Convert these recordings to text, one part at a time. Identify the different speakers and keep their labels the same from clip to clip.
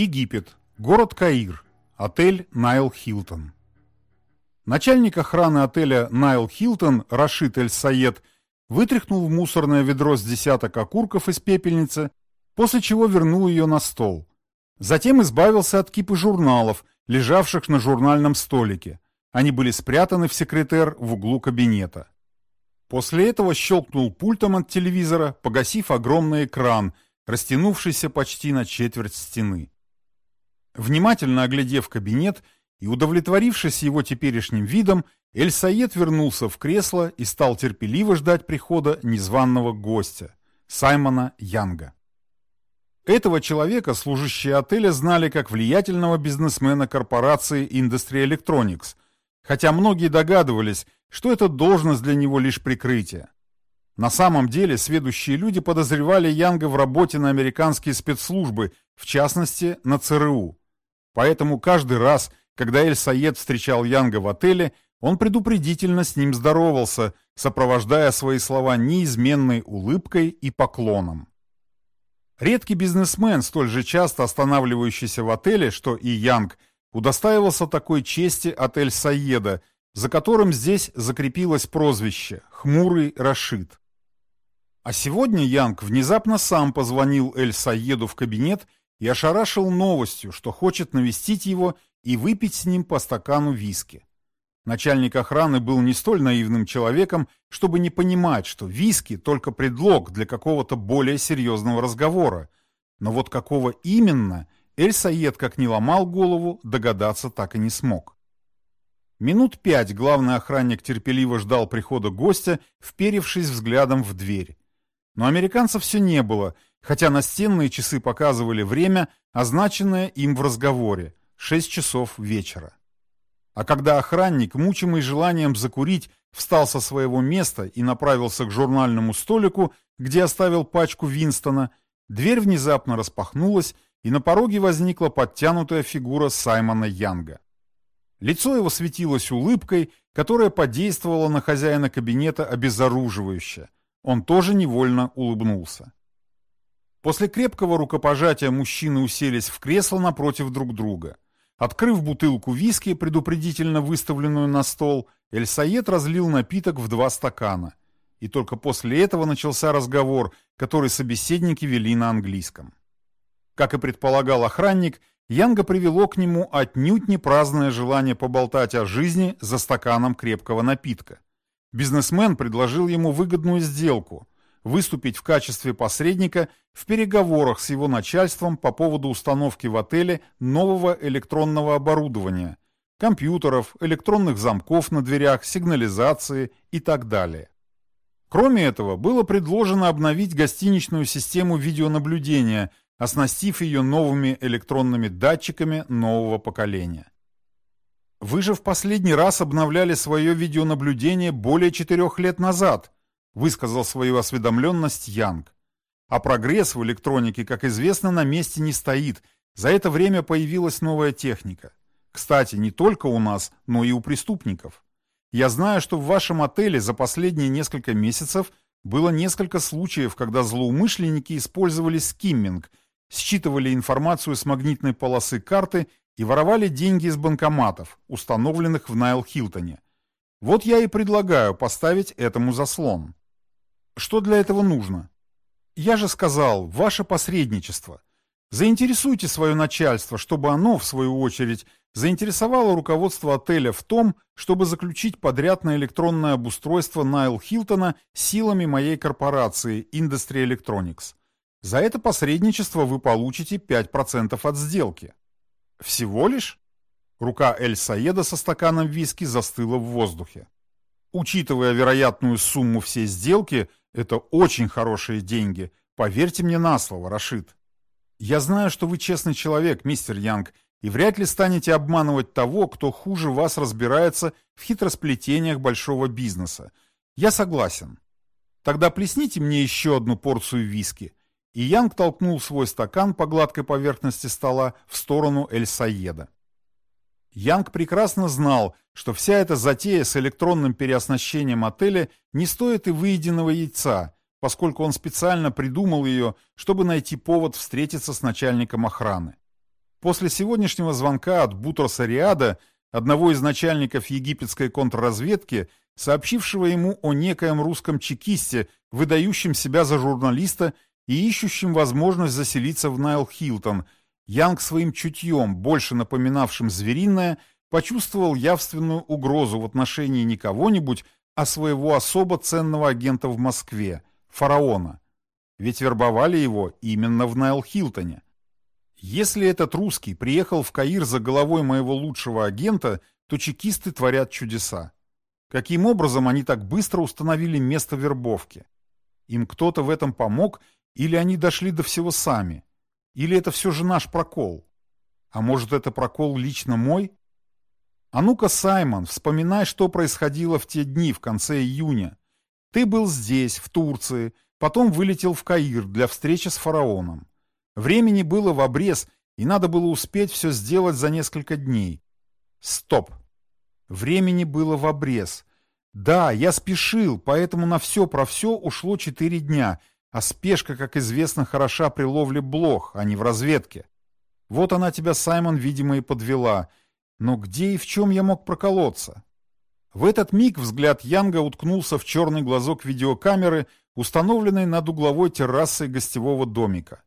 Speaker 1: Египет. Город Каир. Отель «Найл Хилтон». Начальник охраны отеля «Найл Хилтон» Рашид Эль-Саед вытряхнул в мусорное ведро с десяток окурков из пепельницы, после чего вернул ее на стол. Затем избавился от кипы журналов, лежавших на журнальном столике. Они были спрятаны в секретер в углу кабинета. После этого щелкнул пультом от телевизора, погасив огромный экран, растянувшийся почти на четверть стены. Внимательно оглядев кабинет и удовлетворившись его теперешним видом, Эль-Саед вернулся в кресло и стал терпеливо ждать прихода незваного гостя, Саймона Янга. Этого человека служащие отеля знали как влиятельного бизнесмена корпорации Industry Electronics, хотя многие догадывались, что эта должность для него лишь прикрытие. На самом деле, сведущие люди подозревали Янга в работе на американские спецслужбы, в частности, на ЦРУ. Поэтому каждый раз, когда Эль-Саед встречал Янга в отеле, он предупредительно с ним здоровался, сопровождая свои слова неизменной улыбкой и поклоном. Редкий бизнесмен, столь же часто останавливающийся в отеле, что и Янг, удостаивался такой чести от Эль-Саеда, за которым здесь закрепилось прозвище «Хмурый Рашид». А сегодня Янг внезапно сам позвонил Эль-Саеду в кабинет и ошарашил новостью, что хочет навестить его и выпить с ним по стакану виски. Начальник охраны был не столь наивным человеком, чтобы не понимать, что виски – только предлог для какого-то более серьезного разговора. Но вот какого именно, Эль-Саед, как не ломал голову, догадаться так и не смог. Минут пять главный охранник терпеливо ждал прихода гостя, вперевшись взглядом в дверь. Но американцев все не было – хотя настенные часы показывали время, означенное им в разговоре – 6 часов вечера. А когда охранник, мучимый желанием закурить, встал со своего места и направился к журнальному столику, где оставил пачку Винстона, дверь внезапно распахнулась, и на пороге возникла подтянутая фигура Саймона Янга. Лицо его светилось улыбкой, которая подействовала на хозяина кабинета обезоруживающе. Он тоже невольно улыбнулся. После крепкого рукопожатия мужчины уселись в кресло напротив друг друга. Открыв бутылку виски, предупредительно выставленную на стол, Эль-Саед разлил напиток в два стакана. И только после этого начался разговор, который собеседники вели на английском. Как и предполагал охранник, Янга привело к нему отнюдь не праздное желание поболтать о жизни за стаканом крепкого напитка. Бизнесмен предложил ему выгодную сделку – выступить в качестве посредника в переговорах с его начальством по поводу установки в отеле нового электронного оборудования, компьютеров, электронных замков на дверях, сигнализации и так далее. Кроме этого, было предложено обновить гостиничную систему видеонаблюдения, оснастив ее новыми электронными датчиками нового поколения. Вы же в последний раз обновляли свое видеонаблюдение более четырех лет назад – высказал свою осведомленность Янг. А прогресс в электронике, как известно, на месте не стоит. За это время появилась новая техника. Кстати, не только у нас, но и у преступников. Я знаю, что в вашем отеле за последние несколько месяцев было несколько случаев, когда злоумышленники использовали скимминг, считывали информацию с магнитной полосы карты и воровали деньги из банкоматов, установленных в Найл Хилтоне. Вот я и предлагаю поставить этому заслон. Что для этого нужно? Я же сказал, ваше посредничество. Заинтересуйте свое начальство, чтобы оно, в свою очередь, заинтересовало руководство отеля в том, чтобы заключить подряд на электронное обустройство Найл Хилтона силами моей корпорации Industry Electronics. За это посредничество вы получите 5% от сделки. Всего лишь? Рука Эль Саеда со стаканом виски застыла в воздухе. Учитывая вероятную сумму всей сделки, это очень хорошие деньги. Поверьте мне на слово, Рашид. Я знаю, что вы честный человек, мистер Янг, и вряд ли станете обманывать того, кто хуже вас разбирается в хитросплетениях большого бизнеса. Я согласен. Тогда плесните мне еще одну порцию виски. И Янг толкнул свой стакан по гладкой поверхности стола в сторону Эль-Саеда. Янг прекрасно знал, что вся эта затея с электронным переоснащением отеля не стоит и выеденного яйца, поскольку он специально придумал ее, чтобы найти повод встретиться с начальником охраны. после сегодняшнего звонка от Бутроса Риада, одного из начальников египетской контрразведки, сообщившего ему о некоем русском чекисте, выдающем себя за журналиста и ищущем возможность заселиться в Найл Хилтон, Янг своим чутьем, больше напоминавшим звериное, почувствовал явственную угрозу в отношении не кого-нибудь, а своего особо ценного агента в Москве, фараона. Ведь вербовали его именно в Найл Хилтоне. Если этот русский приехал в Каир за головой моего лучшего агента, то чекисты творят чудеса. Каким образом они так быстро установили место вербовки? Им кто-то в этом помог, или они дошли до всего сами? Или это все же наш прокол? А может, это прокол лично мой? А ну-ка, Саймон, вспоминай, что происходило в те дни, в конце июня. Ты был здесь, в Турции, потом вылетел в Каир для встречи с фараоном. Времени было в обрез, и надо было успеть все сделать за несколько дней. Стоп. Времени было в обрез. Да, я спешил, поэтому на все про все ушло четыре дня, а спешка, как известно, хороша при ловле блох, а не в разведке. Вот она тебя, Саймон, видимо, и подвела. Но где и в чем я мог проколоться? В этот миг взгляд Янга уткнулся в черный глазок видеокамеры, установленной над угловой террасой гостевого домика.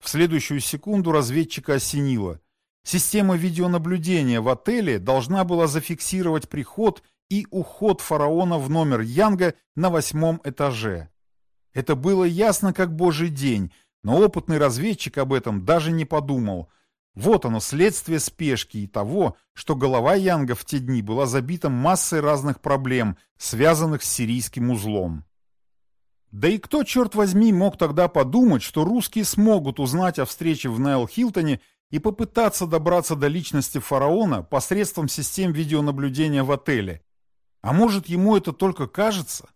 Speaker 1: В следующую секунду разведчика осенило. Система видеонаблюдения в отеле должна была зафиксировать приход и уход фараона в номер Янга на восьмом этаже. Это было ясно как божий день, но опытный разведчик об этом даже не подумал. Вот оно, следствие спешки и того, что голова Янга в те дни была забита массой разных проблем, связанных с сирийским узлом. Да и кто, черт возьми, мог тогда подумать, что русские смогут узнать о встрече в Найл Хилтоне и попытаться добраться до личности фараона посредством систем видеонаблюдения в отеле? А может, ему это только кажется?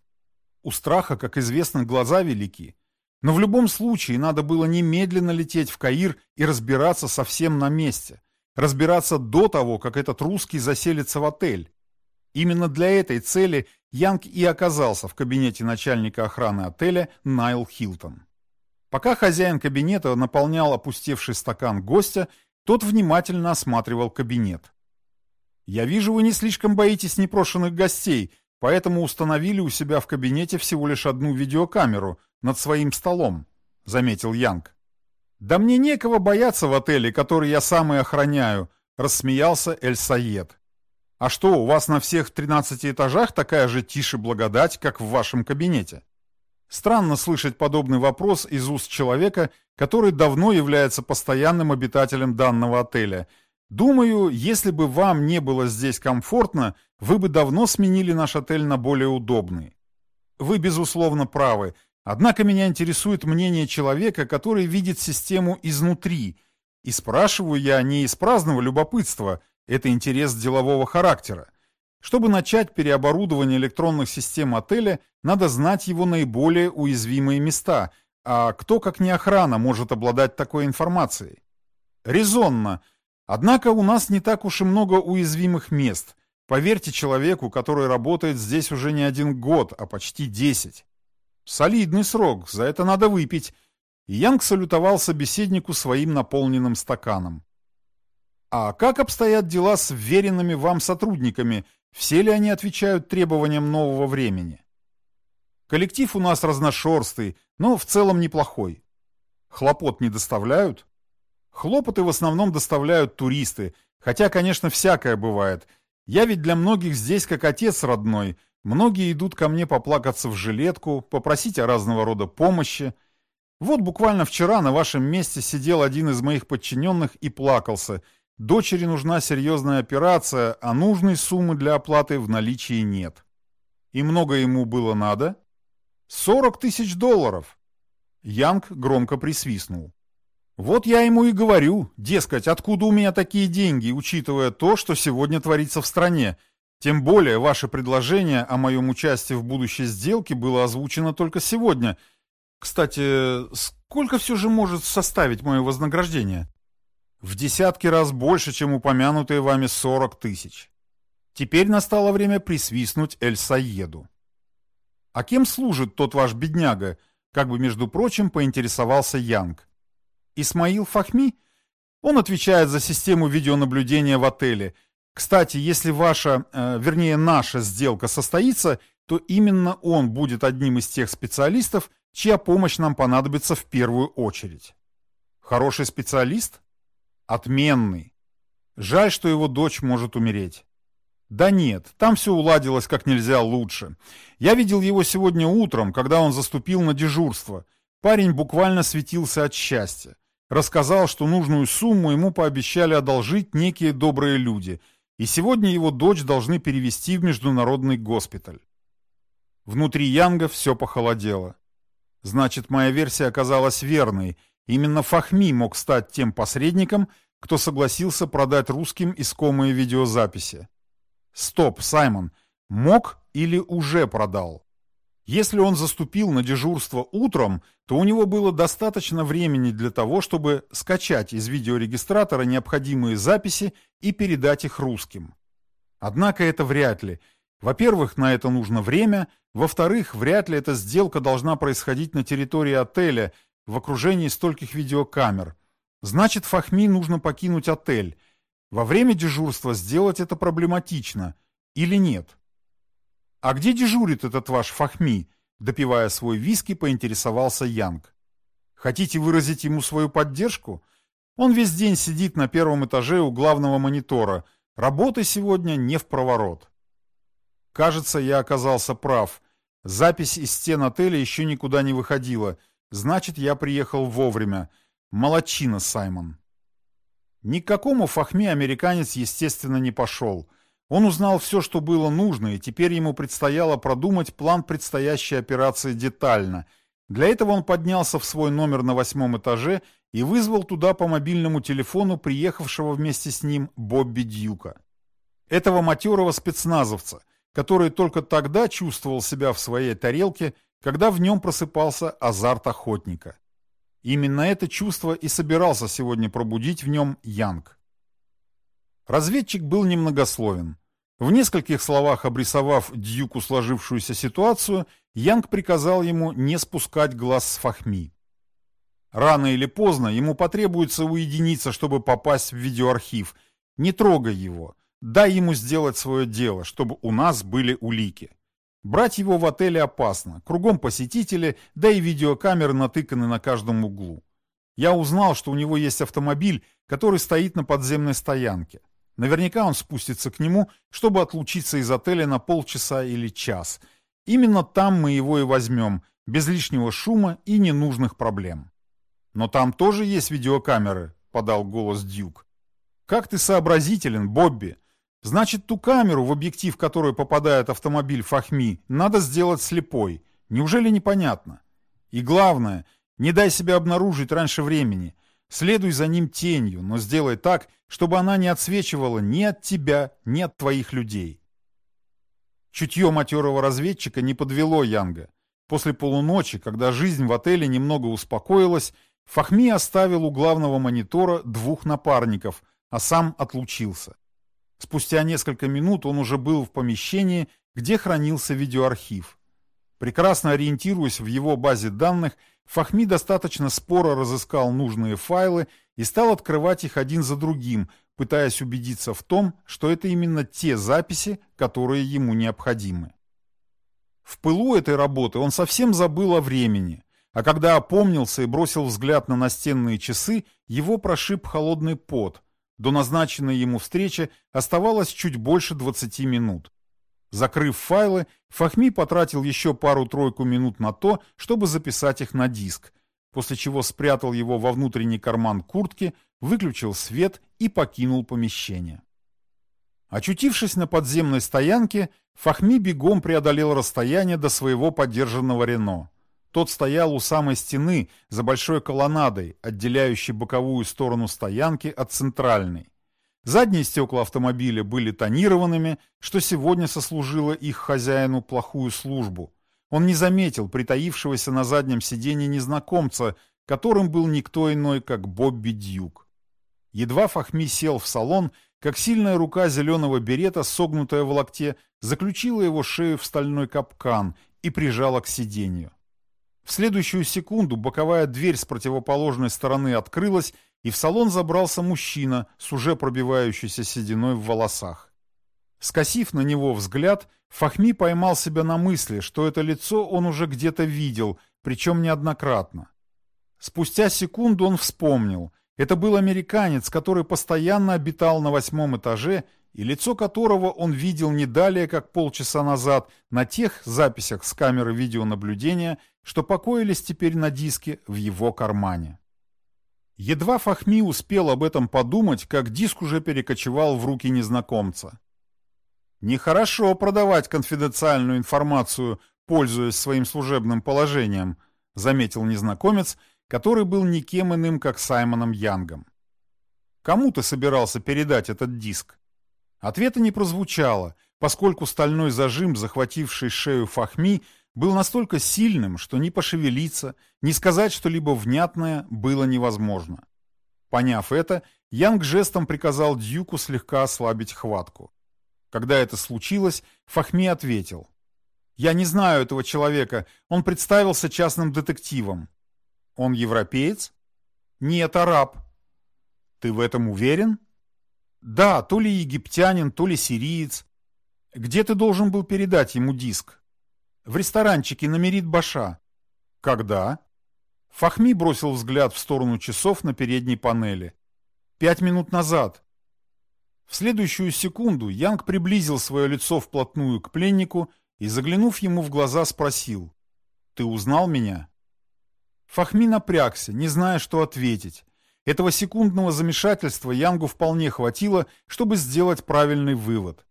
Speaker 1: У страха, как известно, глаза велики. Но в любом случае надо было немедленно лететь в Каир и разбираться совсем на месте. Разбираться до того, как этот русский заселится в отель. Именно для этой цели Янг и оказался в кабинете начальника охраны отеля Найл Хилтон. Пока хозяин кабинета наполнял опустевший стакан гостя, тот внимательно осматривал кабинет. «Я вижу, вы не слишком боитесь непрошенных гостей, поэтому установили у себя в кабинете всего лишь одну видеокамеру над своим столом», — заметил Янг. «Да мне некого бояться в отеле, который я сам и охраняю», — рассмеялся Эль Саед. А что, у вас на всех 13 этажах такая же тише благодать, как в вашем кабинете? Странно слышать подобный вопрос из уст человека, который давно является постоянным обитателем данного отеля. Думаю, если бы вам не было здесь комфортно, вы бы давно сменили наш отель на более удобный. Вы, безусловно, правы. Однако меня интересует мнение человека, который видит систему изнутри. И спрашиваю я не из праздного любопытства, это интерес делового характера. Чтобы начать переоборудование электронных систем отеля, надо знать его наиболее уязвимые места, а кто, как не охрана, может обладать такой информацией? Резонно. Однако у нас не так уж и много уязвимых мест. Поверьте человеку, который работает здесь уже не один год, а почти десять. Солидный срок, за это надо выпить. И Янг салютовал собеседнику своим наполненным стаканом. А как обстоят дела с веренными вам сотрудниками? Все ли они отвечают требованиям нового времени? Коллектив у нас разношерстный, но в целом неплохой. Хлопот не доставляют? Хлопоты в основном доставляют туристы, хотя, конечно, всякое бывает. Я ведь для многих здесь как отец родной. Многие идут ко мне поплакаться в жилетку, попросить о разного рода помощи. Вот буквально вчера на вашем месте сидел один из моих подчиненных и плакался – Дочери нужна серьезная операция, а нужной суммы для оплаты в наличии нет. И много ему было надо? 40 тысяч долларов. Янг громко присвистнул. Вот я ему и говорю, дескать, откуда у меня такие деньги, учитывая то, что сегодня творится в стране. Тем более ваше предложение о моем участии в будущей сделке было озвучено только сегодня. Кстати, сколько все же может составить мое вознаграждение? В десятки раз больше, чем упомянутые вами 40 тысяч. Теперь настало время присвистнуть Эль-Саеду. А кем служит тот ваш бедняга? Как бы, между прочим, поинтересовался Янг. Исмаил Фахми? Он отвечает за систему видеонаблюдения в отеле. Кстати, если ваша, э, вернее наша сделка состоится, то именно он будет одним из тех специалистов, чья помощь нам понадобится в первую очередь. Хороший специалист? Отменный. Жаль, что его дочь может умереть. Да нет, там все уладилось как нельзя лучше. Я видел его сегодня утром, когда он заступил на дежурство. Парень буквально светился от счастья. Рассказал, что нужную сумму ему пообещали одолжить некие добрые люди, и сегодня его дочь должны перевести в международный госпиталь. Внутри Янга все похолодело. Значит, моя версия оказалась верной. Именно Фахми мог стать тем посредником, кто согласился продать русским искомые видеозаписи. Стоп, Саймон, мог или уже продал? Если он заступил на дежурство утром, то у него было достаточно времени для того, чтобы скачать из видеорегистратора необходимые записи и передать их русским. Однако это вряд ли. Во-первых, на это нужно время, во-вторых, вряд ли эта сделка должна происходить на территории отеля в окружении стольких видеокамер. Значит, Фахми нужно покинуть отель. Во время дежурства сделать это проблематично. Или нет? «А где дежурит этот ваш Фахми?» Допивая свой виски, поинтересовался Янг. «Хотите выразить ему свою поддержку? Он весь день сидит на первом этаже у главного монитора. Работы сегодня не в проворот». Кажется, я оказался прав. Запись из стен отеля еще никуда не выходила. Значит, я приехал вовремя. Молодчина, Саймон. Ни к какому Фахме американец, естественно, не пошел. Он узнал все, что было нужно, и теперь ему предстояло продумать план предстоящей операции детально. Для этого он поднялся в свой номер на восьмом этаже и вызвал туда по мобильному телефону приехавшего вместе с ним Бобби Дьюка. Этого матерого спецназовца, который только тогда чувствовал себя в своей тарелке, когда в нем просыпался азарт охотника. Именно это чувство и собирался сегодня пробудить в нем Янг. Разведчик был немногословен. В нескольких словах обрисовав Дьюку сложившуюся ситуацию, Янг приказал ему не спускать глаз с Фахми. Рано или поздно ему потребуется уединиться, чтобы попасть в видеоархив. Не трогай его. Дай ему сделать свое дело, чтобы у нас были улики. Брать его в отеле опасно. Кругом посетители, да и видеокамеры натыканы на каждом углу. Я узнал, что у него есть автомобиль, который стоит на подземной стоянке. Наверняка он спустится к нему, чтобы отлучиться из отеля на полчаса или час. Именно там мы его и возьмем, без лишнего шума и ненужных проблем. «Но там тоже есть видеокамеры», — подал голос Дюк. «Как ты сообразителен, Бобби! Значит, ту камеру, в объектив которой попадает автомобиль Фахми, надо сделать слепой. Неужели непонятно? И главное, не дай себя обнаружить раньше времени. Следуй за ним тенью, но сделай так, чтобы она не отсвечивала ни от тебя, ни от твоих людей. Чутье матерого разведчика не подвело Янга. После полуночи, когда жизнь в отеле немного успокоилась, Фахми оставил у главного монитора двух напарников, а сам отлучился. Спустя несколько минут он уже был в помещении, где хранился видеоархив. Прекрасно ориентируясь в его базе данных, Фахми достаточно споро разыскал нужные файлы и стал открывать их один за другим, пытаясь убедиться в том, что это именно те записи, которые ему необходимы. В пылу этой работы он совсем забыл о времени, а когда опомнился и бросил взгляд на настенные часы, его прошиб холодный пот. До назначенной ему встречи оставалось чуть больше 20 минут. Закрыв файлы, Фахми потратил еще пару-тройку минут на то, чтобы записать их на диск, после чего спрятал его во внутренний карман куртки, выключил свет и покинул помещение. Очутившись на подземной стоянке, Фахми бегом преодолел расстояние до своего подержанного Рено. Тот стоял у самой стены, за большой колоннадой, отделяющей боковую сторону стоянки от центральной. Задние стекла автомобиля были тонированными, что сегодня сослужило их хозяину плохую службу. Он не заметил притаившегося на заднем сиденье незнакомца, которым был никто иной, как Бобби Дьюк. Едва Фахми сел в салон, как сильная рука зеленого берета, согнутая в локте, заключила его шею в стальной капкан и прижала к сиденью. В следующую секунду боковая дверь с противоположной стороны открылась, и в салон забрался мужчина с уже пробивающейся сединой в волосах. Скосив на него взгляд, Фахми поймал себя на мысли, что это лицо он уже где-то видел, причем неоднократно. Спустя секунду он вспомнил. Это был американец, который постоянно обитал на восьмом этаже и лицо которого он видел не далее, как полчаса назад, на тех записях с камеры видеонаблюдения, что покоились теперь на диске в его кармане. Едва Фахми успел об этом подумать, как диск уже перекочевал в руки незнакомца. Нехорошо продавать конфиденциальную информацию, пользуясь своим служебным положением, заметил незнакомец, который был никем иным, как Саймоном Янгом. Кому ты собирался передать этот диск? Ответа не прозвучало, поскольку стальной зажим, захвативший шею Фахми, был настолько сильным, что ни пошевелиться, ни сказать что-либо внятное было невозможно. Поняв это, Янг жестом приказал Дьюку слегка ослабить хватку. Когда это случилось, Фахми ответил. «Я не знаю этого человека, он представился частным детективом». «Он европеец?» «Нет, араб». «Ты в этом уверен?» Да, то ли египтянин, то ли сириец. Где ты должен был передать ему диск? В ресторанчике на Мерит Баша. Когда? Фахми бросил взгляд в сторону часов на передней панели. Пять минут назад. В следующую секунду Янг приблизил свое лицо вплотную к пленнику и, заглянув ему в глаза, спросил. «Ты узнал меня?» Фахми напрягся, не зная, что ответить. Этого секундного замешательства Янгу вполне хватило, чтобы сделать правильный вывод.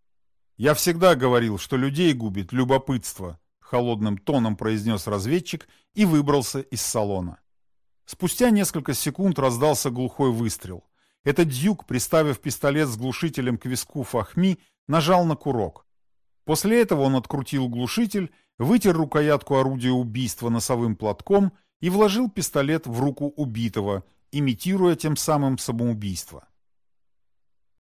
Speaker 1: «Я всегда говорил, что людей губит любопытство», — холодным тоном произнес разведчик и выбрался из салона. Спустя несколько секунд раздался глухой выстрел. Этот дюк, приставив пистолет с глушителем к виску Фахми, нажал на курок. После этого он открутил глушитель, вытер рукоятку орудия убийства носовым платком и вложил пистолет в руку убитого — имитируя тем самым самоубийство.